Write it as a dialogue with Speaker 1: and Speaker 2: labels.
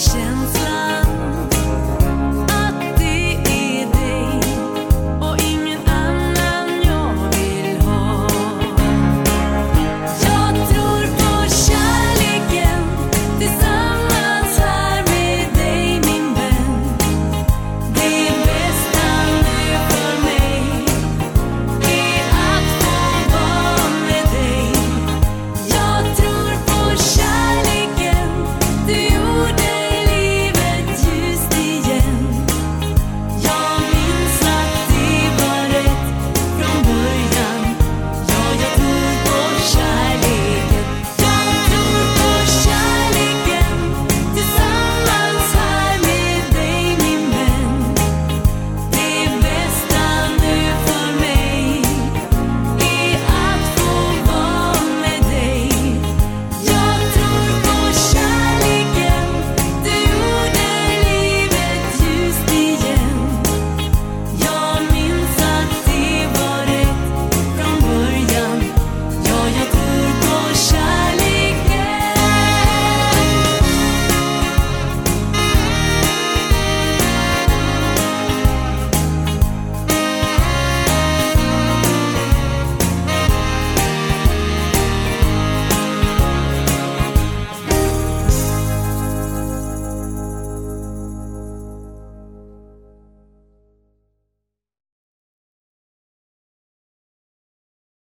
Speaker 1: Michelle.